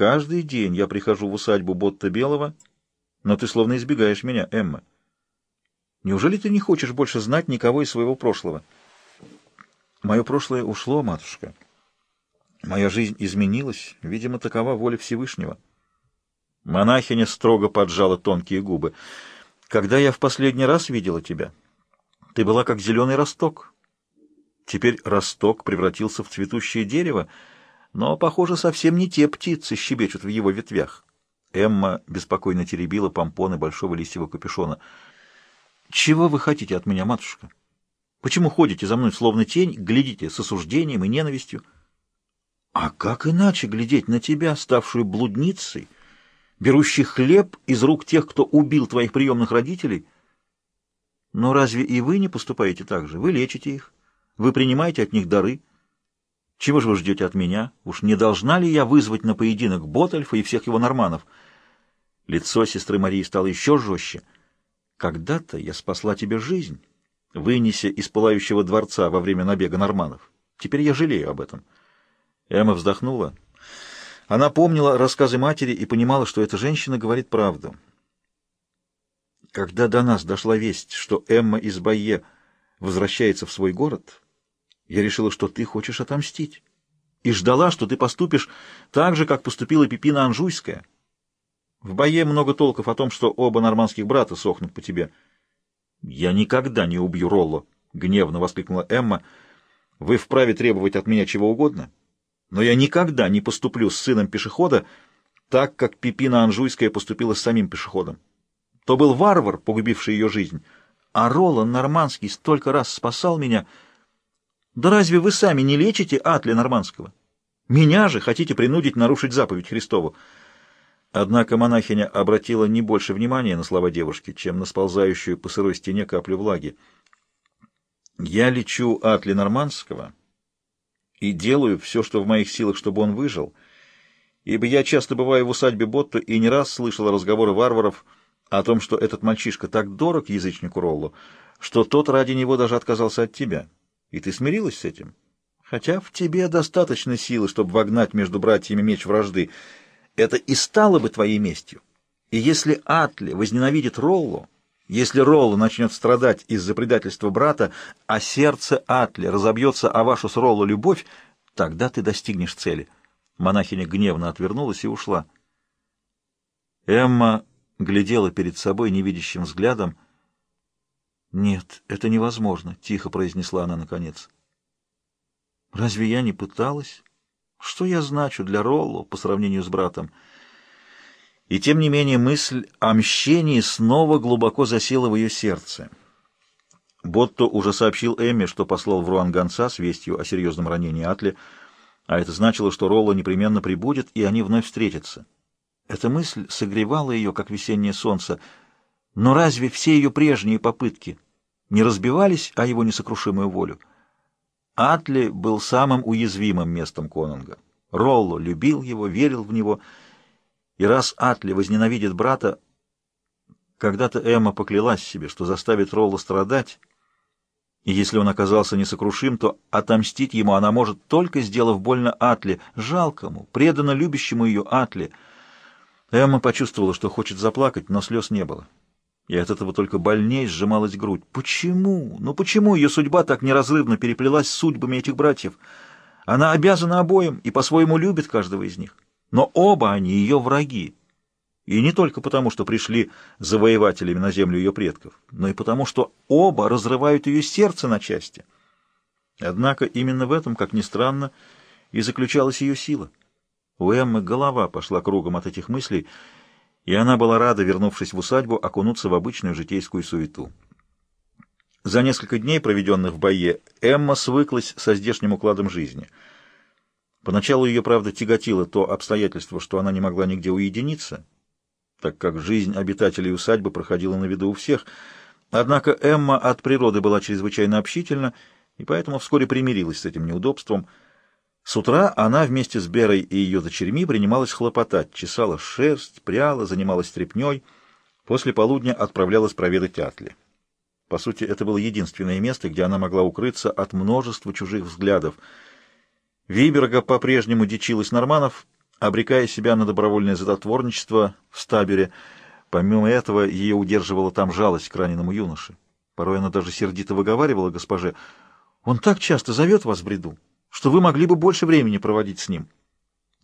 Каждый день я прихожу в усадьбу Ботта Белого, но ты словно избегаешь меня, Эмма. Неужели ты не хочешь больше знать никого из своего прошлого? Мое прошлое ушло, матушка. Моя жизнь изменилась, видимо, такова воля Всевышнего. Монахиня строго поджала тонкие губы. Когда я в последний раз видела тебя, ты была как зеленый росток. Теперь росток превратился в цветущее дерево, но, похоже, совсем не те птицы щебечут в его ветвях. Эмма беспокойно теребила помпоны большого листьего капюшона. «Чего вы хотите от меня, матушка? Почему ходите за мной словно тень, глядите с осуждением и ненавистью? А как иначе глядеть на тебя, ставшую блудницей, берущей хлеб из рук тех, кто убил твоих приемных родителей? Но разве и вы не поступаете так же? Вы лечите их, вы принимаете от них дары». Чего же вы ждете от меня? Уж не должна ли я вызвать на поединок Ботальфа и всех его норманов? Лицо сестры Марии стало еще жестче. Когда-то я спасла тебе жизнь, вынеся из пылающего дворца во время набега норманов. Теперь я жалею об этом. Эмма вздохнула. Она помнила рассказы матери и понимала, что эта женщина говорит правду. Когда до нас дошла весть, что Эмма из Байе возвращается в свой город, я решила, что ты хочешь отомстить, и ждала, что ты поступишь так же, как поступила Пипина Анжуйская. В бое много толков о том, что оба нормандских брата сохнут по тебе. — Я никогда не убью Ролло, — гневно воскликнула Эмма. — Вы вправе требовать от меня чего угодно, но я никогда не поступлю с сыном пешехода так, как Пипина Анжуйская поступила с самим пешеходом. То был варвар, погубивший ее жизнь, а Ролло Нормандский столько раз спасал меня — да разве вы сами не лечите Атля Нормандского? Меня же хотите принудить нарушить заповедь Христову. Однако монахиня обратила не больше внимания на слова девушки, чем на сползающую по сырой стене каплю влаги. «Я лечу Атли Нормандского и делаю все, что в моих силах, чтобы он выжил, ибо я часто бываю в усадьбе Ботту и не раз слышал разговоры варваров о том, что этот мальчишка так дорог язычнику Роллу, что тот ради него даже отказался от тебя». И ты смирилась с этим? Хотя в тебе достаточно силы, чтобы вогнать между братьями меч вражды. Это и стало бы твоей местью. И если Атли возненавидит Роллу, если Ролла начнет страдать из-за предательства брата, а сердце Атли разобьется о вашу с Роллу любовь, тогда ты достигнешь цели. Монахиня гневно отвернулась и ушла. Эмма глядела перед собой невидящим взглядом, «Нет, это невозможно», — тихо произнесла она наконец. «Разве я не пыталась? Что я значу для Ролло по сравнению с братом?» И тем не менее мысль о мщении снова глубоко засела в ее сердце. Ботто уже сообщил Эмме, что послал в Руан гонца с вестью о серьезном ранении Атли, а это значило, что Ролло непременно прибудет, и они вновь встретятся. Эта мысль согревала ее, как весеннее солнце — но разве все ее прежние попытки не разбивались о его несокрушимую волю? Атли был самым уязвимым местом Конунга. Ролло любил его, верил в него, и раз Атли возненавидит брата, когда-то Эмма поклялась себе, что заставит Ролло страдать, и если он оказался несокрушим, то отомстить ему она может только сделав больно Атли, жалкому, преданно любящему ее Атли. Эмма почувствовала, что хочет заплакать, но слез не было и от этого только больней сжималась грудь. Почему? Ну почему ее судьба так неразрывно переплелась с судьбами этих братьев? Она обязана обоим и по-своему любит каждого из них. Но оба они ее враги. И не только потому, что пришли завоевателями на землю ее предков, но и потому, что оба разрывают ее сердце на части. Однако именно в этом, как ни странно, и заключалась ее сила. У Эммы голова пошла кругом от этих мыслей, и она была рада, вернувшись в усадьбу, окунуться в обычную житейскую суету. За несколько дней, проведенных в бое, Эмма свыклась со здешним укладом жизни. Поначалу ее, правда, тяготило то обстоятельство, что она не могла нигде уединиться, так как жизнь обитателей усадьбы проходила на виду у всех. Однако Эмма от природы была чрезвычайно общительна, и поэтому вскоре примирилась с этим неудобством – с утра она вместе с Берой и ее дочерьми принималась хлопотать, чесала шерсть, пряла, занималась трепней. После полудня отправлялась проведать Атли. По сути, это было единственное место, где она могла укрыться от множества чужих взглядов. Виберга по-прежнему дичилась норманов, обрекая себя на добровольное затворничество в стабере. Помимо этого, ее удерживала там жалость к раненому юноше. Порой она даже сердито выговаривала госпоже, «Он так часто зовет вас в бреду, что вы могли бы больше времени проводить с ним».